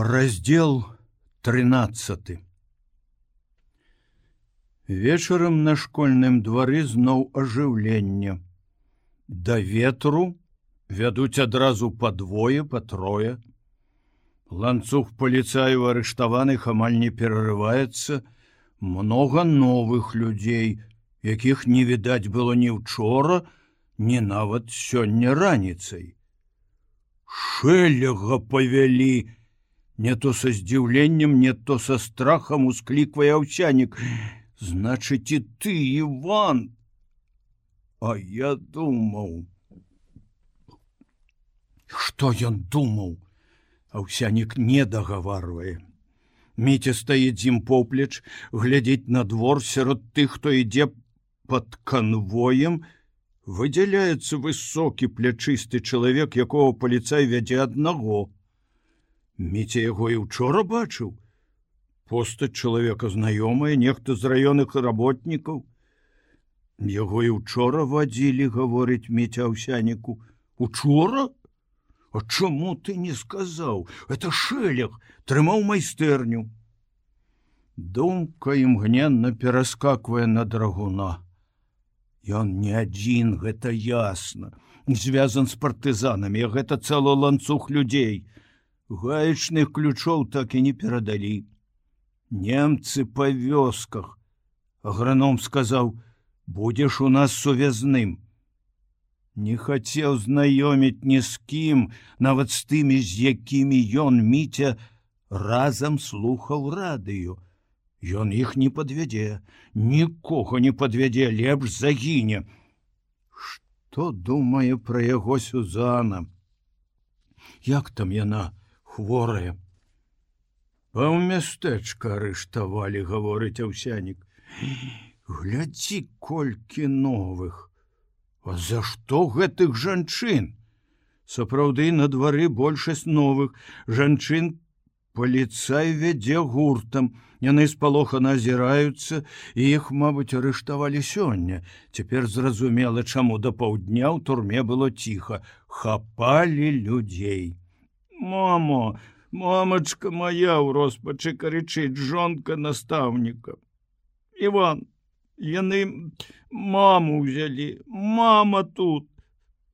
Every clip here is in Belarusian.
раздел 13 вечарам на школьным двары зноў ажыўлення да ветру вядуць адразу падвое па трое. Ланцуг паліцаю арыштаваных амаль не перарываецца много новых людзей якіх не відаць было ні учора не нават сёння раніцай. Шэлега павялі! на не то со здзіўленнем не то со страхам ускліквае аўсянік значыць і ты иван а я думаў. Что ён думаў? Аўсянік не дагаварвае. Міця стаіць зім поплеч глядзець на двор сярод тых хто ідзе под конвоем выдзяляецца высокі плячысты чалавек якого паліцай вядзе аднаго Міця яго і учора бачыў. Постаць чалавека знаёмая, нехта з раённых работнікаў. Яго і учора вадзілі, гаворыць міця аўсяніку. Учора? А чаму ты не сказаў? Это шэлег трымаў майстэрню. Думка імгненна пераскаквае на драгуна. Ён не адзін, гэта ясна, звязан з партызанамі, гэта цэлы ланцуг людзей гаечных ключоў так і не перадалі. Немцы па вёсках. Аграном сказаў: будзеш у нас сувязным. Не хацеў знаёміць ні з кім, нават з тымі, з якімі ён міця разам слухаў радыё. Ён іх не падвядзе, нікога не падвядзе, лепш загіне. Што думае пра яго Сюзана? Як там яна? Хворая а ў мястэчка арыштавалі гаворыць аўсянік. Глядзі колькі новых. А за што гэтых жанчын? Сапраўды на двары большасць новых. Жанчын паліцай вядзе гуртам. Яны спалоха назіраюцца і іх мабыць арыштавалі сёння. Цяпер зразумела чаму да паўдня ў турме было ціха. Хапалі людзей мамо мамачка моя ў роспачы карычыць жонка настаўніка Іван яны маму взялі мама тут.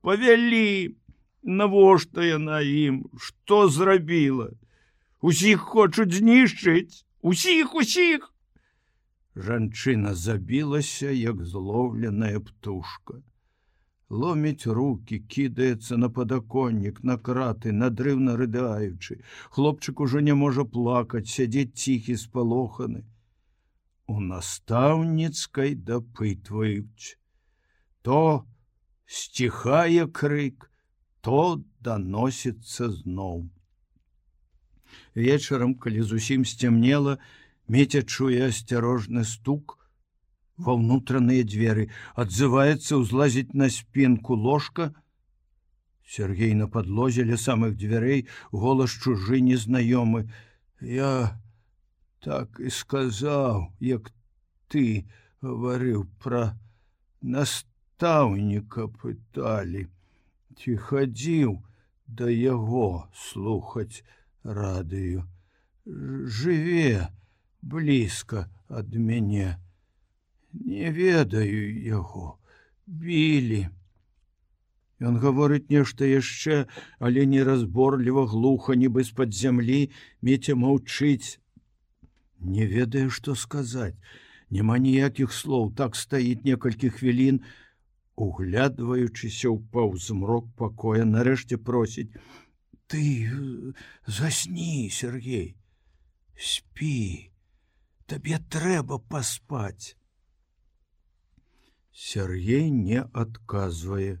Павялі навошта яна ім что зрабіла? Усіх хочуць знішчыць усіх усіх! Жанчына забілася як злоўленая птушка ломіць руки кідаецца на падаконнік на краты надрыўна рыдаючы. Хлопчык ужо не можа плакаць сядзець ціхі спалоханы. У настаўніцкай дапытваюць. То сціхае крык то даносіцца зноў. Вечарам калі зусім сцямнела меця чуе асцярожны стук ва ўнутраныя дзверы адзываецца ўзлазіць на спінку ложка. Сергей на подлозе ля самых дзвярэй голас чужы незнаёмы. Я так і сказаў як ты гаварыў пра настаўніка пыталі. Ці хадзіў да яго слухаць радыю жыве блізка ад мяне не ведаю яго. Білі. Ён гаворыць нешта яшчэ але неразборліва глуха нібы з-пад зямлі меця маўчыць. Не ведаю што сказаць. Няма ніякіх слоў. Так стаіць некалькі хвілін углядваючыся ў паўзмрок пакоя нарэшце просіць. Ты засні Сергей. Спі. Табе трэба паспаць Сергей не адказвае.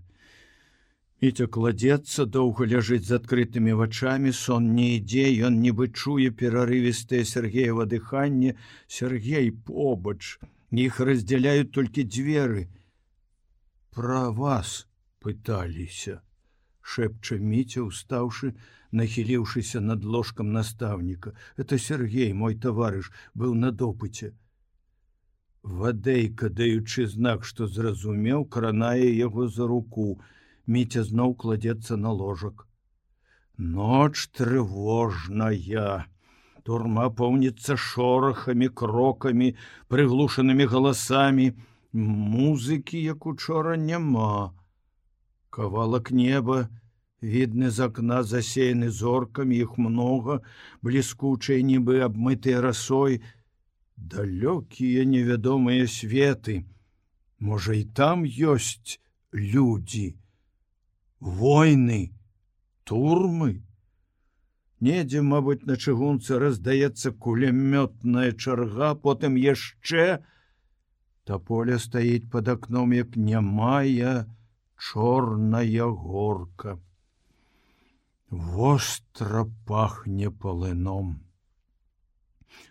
Міця кладзецца, доўга ляжыць з адкрытымі вачамі, сон не ідзе, ён нібы чуе перарывістае Сергеева дыханне, Сергей побач, іх раздзяляюць толькі дзверы. Пра вас пыталіся, шэпча міця, устаўшы, нахіліўшыся над ложкам настаўніка. Это Сергей, мой таварыш, быў на допыце вадейка даючы знак што зразумеў кранае яго за руку. Міця зноў кладзецца на ложак. Ноч трывожная. Турма поўніцца шорахамі, крокамі, прыглушанымі галасамі, музыкі, як учора няма. Кавалак неба, Відны з акна засеяны зоркамі іх многа, бліскучыя нібы абмытыя расой, далёкія невядомыя светы. Можа і там ёсць людзі, войны, турмы. Недзе, мабыць, на чыгунцы раздаецца кулямётная чарга, потым яшчэ та поле стаіць под акном, як нямая чорная горка. Востра пахне палыном.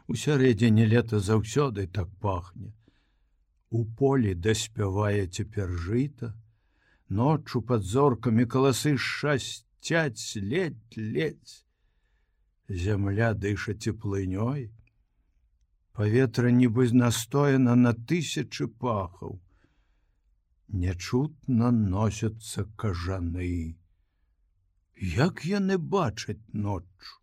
У сярэдзіне лета заўсёды так пахне. У полі даспявае цяпер жыта, ноччу пад зоркамі каласы шасцяць ледь ледзь. Зямля дыша цеплынёй. Паветра нібы настояна на тысячы пахаў. Нячутна носяцца кажаны як яны бачаць ноччу.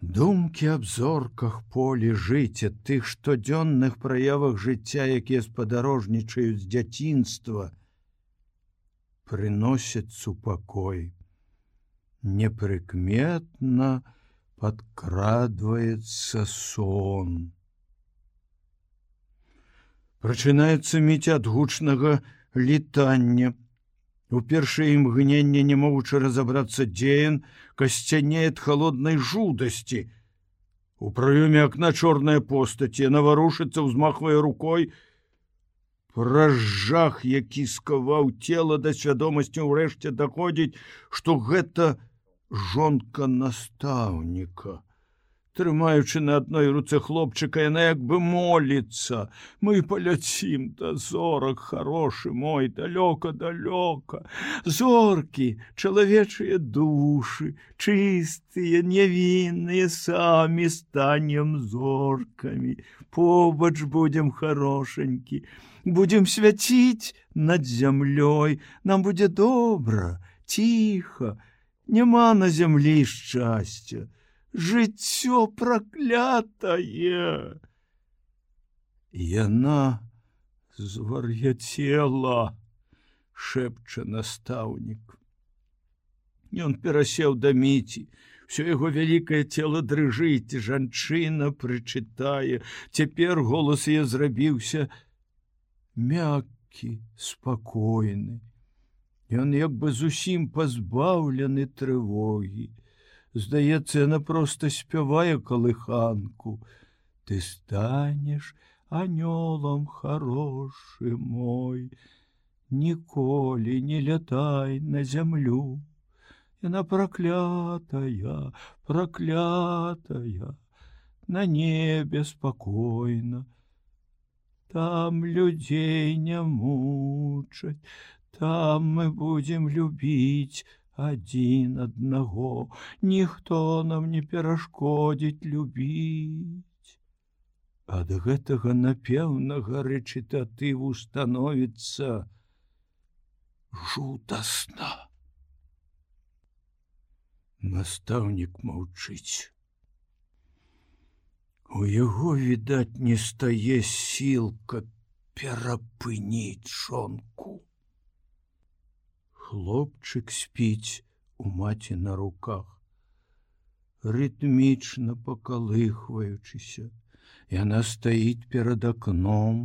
Думкі аб зорках полі жыцця тых штодзённых праявах жыцця, якія спадарожнічаюць з дзяцінства, прыносяць супакой. Непрыкметна падкрадваецца сон. Прачынаецца міць ад гучнага літання, У першае імгненне не могучы разабрацца дзеян, касцянеет холоднай жудасці. У праёме акна чорная постаці наварушыцца, ўзмахвае рукой, Пражах, які скаваў цела да свядомасці ўрэшце даходзіць, што гэта жонка настаўніка трымаючы на адной руцэ хлопчыка яна як бы моліцца. Мы паляцім да зорак хорошы мой далёка далёка. Зоркі чалавечыя душы чыстыя невінныя самі станем зоркамі. Побач будем хорошенькі будем свяціць над зямлёй. Нам будзе добра ціха няма на зямлі шчасця жыццё праклятае. Яна звар'яцела, шэпча настаўнік. Ён перасеў да міці, Всё яго вялікае цело дрыжыць, жанчына прычытае, цяпер голас я зрабіўся мяккі, спакойны. Ён як бы зусім пазбаўлены трывогі здаецца яна просто спявае калыханку ты станешь анёлом хороший мой. Ніколі не лятай на зямлю яна проклятая проклятая. На небе спокойно там людзей не мучаць там мы будем любіць адзін аднаго ніхто нам не перашкодзіць любіць. Ад гэтага напеўнага рэчытатыву становіцца жудасна. Настаўнік маўчыць. У яго відаць не стае сілка перапыніць жонку хлопчык спіць у маці на руках. Рытмічна пакалыхваючыся яна стаіць перад акном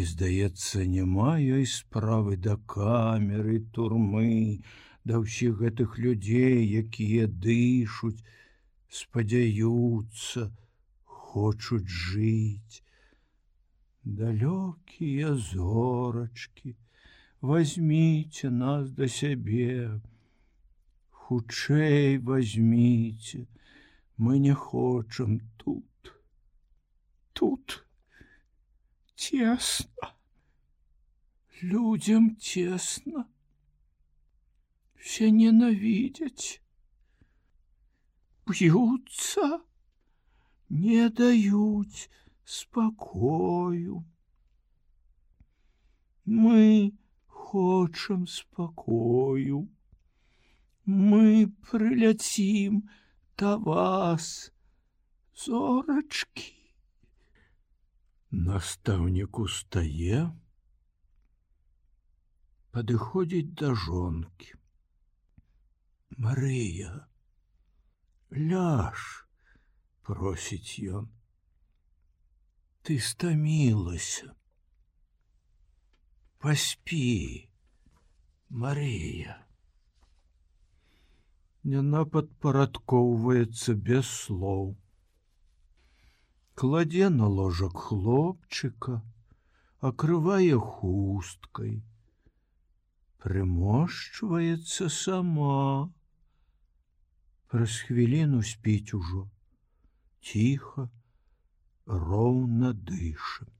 і здаецца няма ёй справы да камеры турмы да ўсіх гэтых людзей якія дышуць спадзяюцца хочуць жыць. Далёкія зорачки возьмите нас до сябе хутчэй возьмите. Мы не хочам тут. Тут тесно. Людям тесно. Все ненавидеть пьются не даюць спокою. Мы хочам спакою. Мы прыляцім да вас зорачки настаўнік устае падыходзіць да жонкі. Марыя ляж просіць ён. Ты стамілася паспі Марія Яна падпарадкоўваецца без слоў. Кладзе на ложак хлопчыка, акрывае хусткай, прымошчваецца сама. Праз хвіліну спіць ужо, ціха, роўна дышам.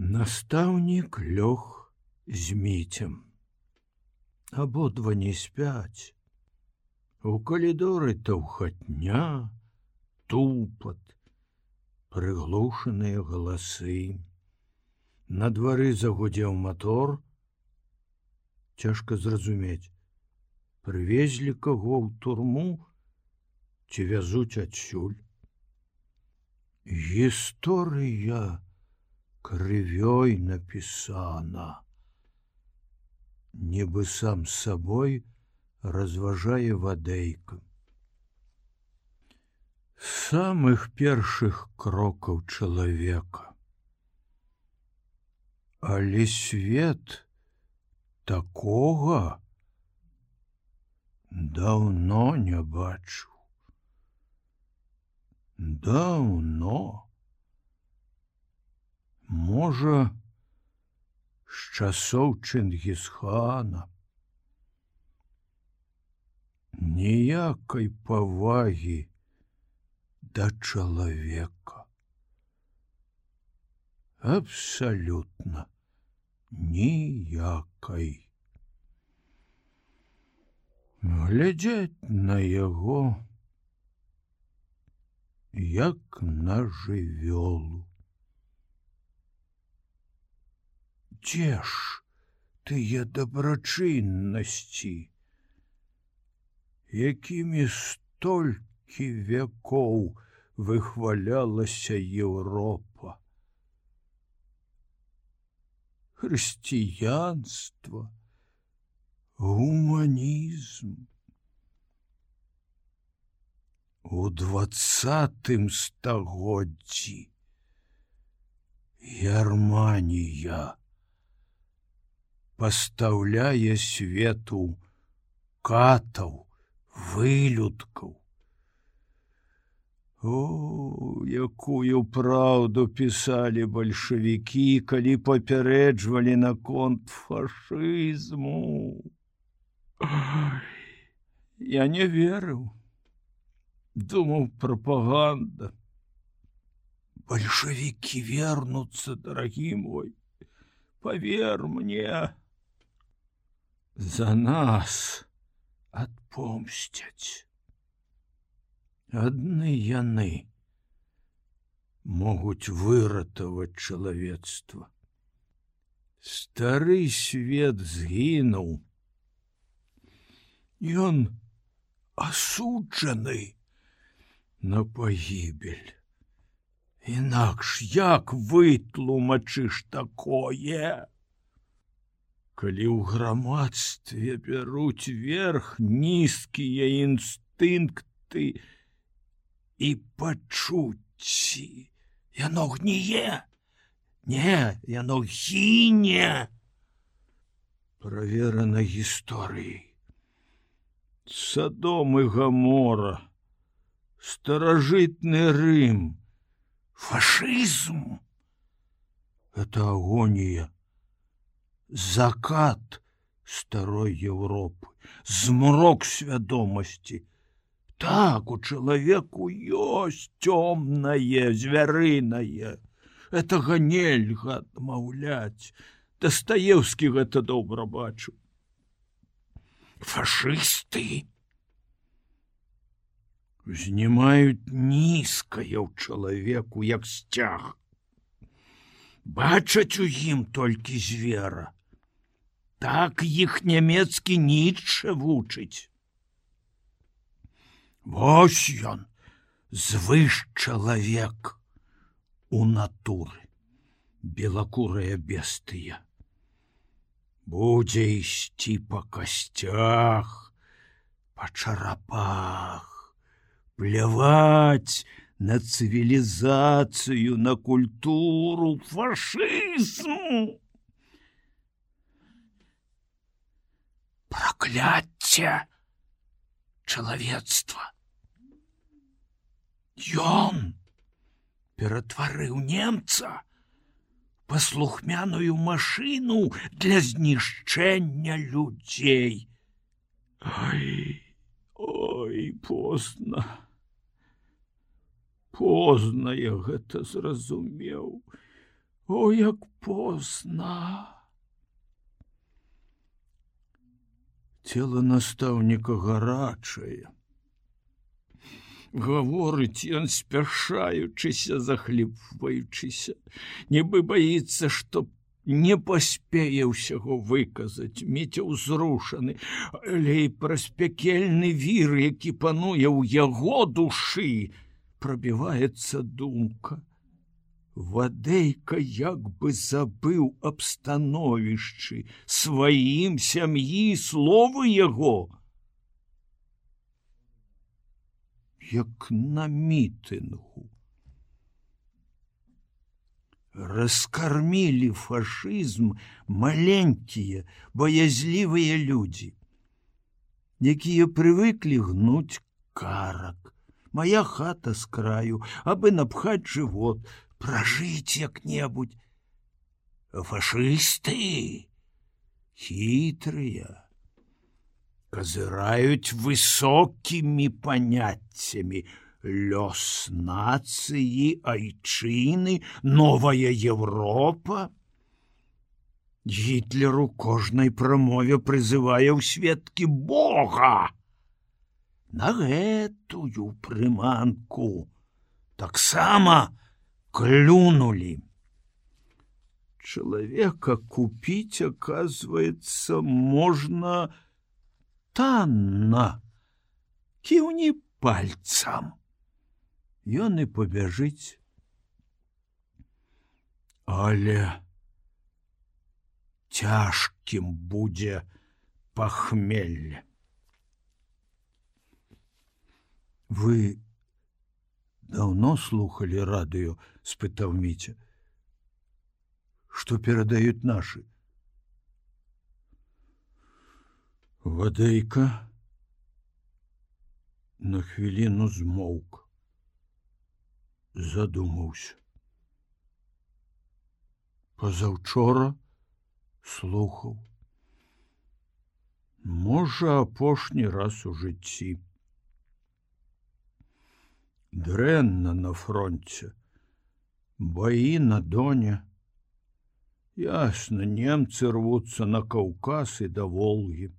Настаўнік лёг з міцем. Абодва не спяць. У калідоры таўхатня, тупат, прыглушаныя галасы. На двары загудзеў мотор. Цяжка зразумець, прывезлі каго ў турму ці вязуць адсюль. Гісторыя крывёй напісана. Нібы сам сабой, разважае вадэйка. самых першых крокаў чалавека. Але свет такога даўно не бачу. Даўно Можа, з часоў Чынгісхана, ніякай павагі да чалавека. Абсалютна ніякай. Глядзець на яго, як на жывёлу. Дзе ж тыя дабрачыннасці? якімі столькі вякоў выхвалялася Еўропа. Хрысціянства, гуманізм. У двадцатым стагоддзі Германія пастаўляе свету катаў, вылюдкаў. О, якую праўду пісалі бальшавікі, калі папярэджвалі наконт фашызму. Я не верыў, думаў прапаганда. Бальшавікі вернуцца, дарагі мой, павер мне за нас адпомсцяць. Адны яны могуць выратаваць чалавецтва. Стары свет згінуў. Ён асуджаны на пагібель. Інакш як вытлумачыш такое? Калі ў грамадстве бяруць верх нізкія інстынкты і пачуцці яно гніе. Не яно гіне. Праверана гісторыі садом і гамора старажытны рым фашызм. Это агонія закат старой Европы, змрок свядомасці. Так у чалавеку ёсць цёмнае, звярынае. Этага нельга адмаўляць. Дастаеўскі гэта добра бачу. Фашысты знімаюць нізкае ў чалавеку як сцяг. Бачаць у ім толькі звера так іх нямецкі нічча вучыць. Вось ён звыш чалавек у натуры. Белакурая бестыя. Будзе ісці па касцях па чарапах пляваць на цывілізацыю на культуру фашызму прокляцце чалавецтва Ён ператварыў немца паслухмяную машину для знішчэння людзей ой, ой поздно позна я гэта зразумеў. О як позна Цело настаўніка гарачае. Гаворыць ён спяшаючыся, захліпваючыся, нібы баіцца, што не паспее ўсяго выказаць, міця ўзрушаны, але і праз пякельны вір, які пануе ў яго душы, прабіваецца думка вадейка як бы забыў аб становішчы сваім сям'і словы яго. Як на мітынгу. Раскармілі фашызм маленькія баязлівыя людзі якія прывыклі гнуць карак. Моя хата з краю абы напхаць жывот пражыць як-небудзь фашысты хітрыя казыраюць высокімі паняццямі лёс нацыі айчыны новая Европа. Гітлеру кожнай прамове прызывае ў сведкі Бога. На гэтую прыманку таксама у клюнули. Человека купить, оказывается, можно танно, кивни пальцам. Ён и побежить. Але тяжким будзе пахмелье. Вы давно слухали радыё спытаў міця. Что перадаюць наши вадейка на хвіліну змоўк. Задумаўся. Позаўчора слухаў. Можа апошні раз у жыцці дрэнна на фронте баі на доне ясна немцы рвуцца на каўказ і да волгі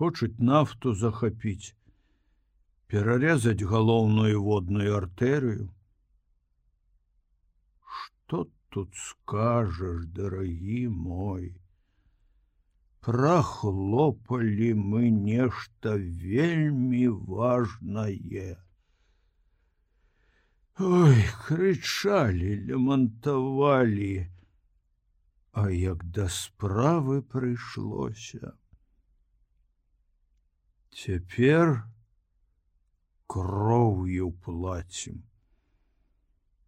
хочуць нафту захапіць перарэзаць галоўную водную артэрыю что тут скажаш дарагі мой прахлопалі мы нешта вельмі важнае Ой, крычалі, лямантавалі, А як да справы прыйшлося. Цяпер кроўю плацім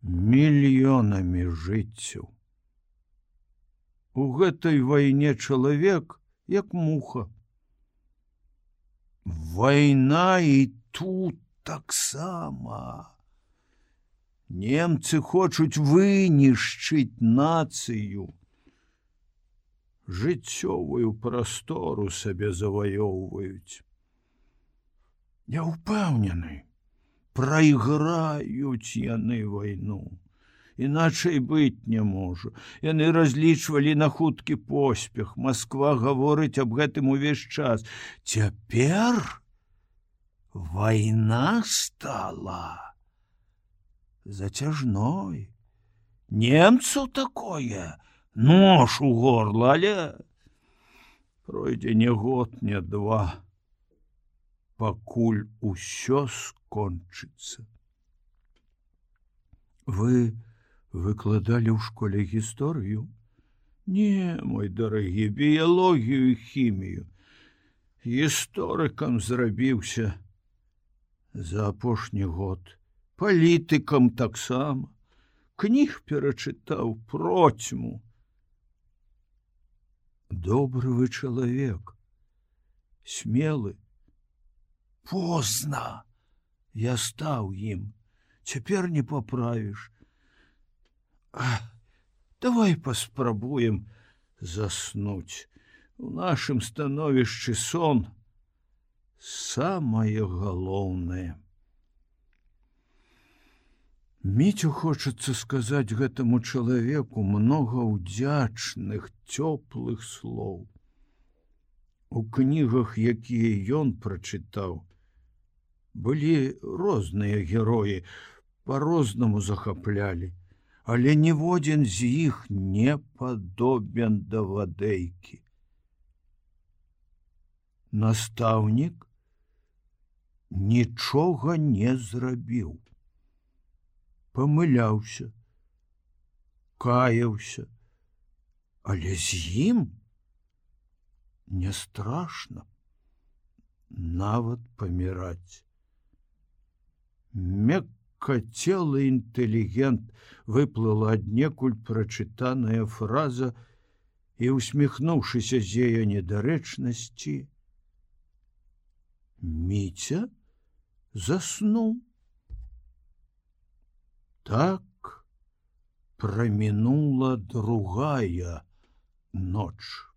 мільёнамі жыццяў. У гэтай вайне чалавек як муха. Вайна і тут таксама немцы хочуць вынішчыць нацыю. Жыццёвую прастору сабе заваёўваюць. Я упэўнены прайграюць яны вайну. Іначай быць не можа. Яны разлічвалі на хуткі поспех. Москва гаворыць аб гэтым увесь час. Цяпер вайна стала зацяжной немцу такое нож у горла але пройдзе не год не два пакуль усё скончыцца. Вы выкладалі ў школе гісторыю? Не мой дарагі біялогію і хімію. Гісторыкам зрабіўся за апошні год палітыкам таксама. Кніг перачытаў процьму. Добры вы чалавек. Смелы. Позна я стаў ім. Цяпер не паправіш. Давай паспрабуем заснуць. У нашым становішчы сон самае галоўнае Міцю хочацца сказаць гэтаму чалавеку многа ўдзячных цёплых слоў. У кнігах, якія ён прачытаў, былі розныя героі, по-рознаму захаплялі, але ніводзін з іх не падобен да вадэйкі. Настаўнік нічога не зрабіў памыляўся, каяўся, але з ім не страшно нават паміраць. Меккацелы інтэлігент выплыла аднекуль прачытаная фраза і усміхнуўшыся з яе недарэчнасці, Міця заснуў так промінула другая ночь.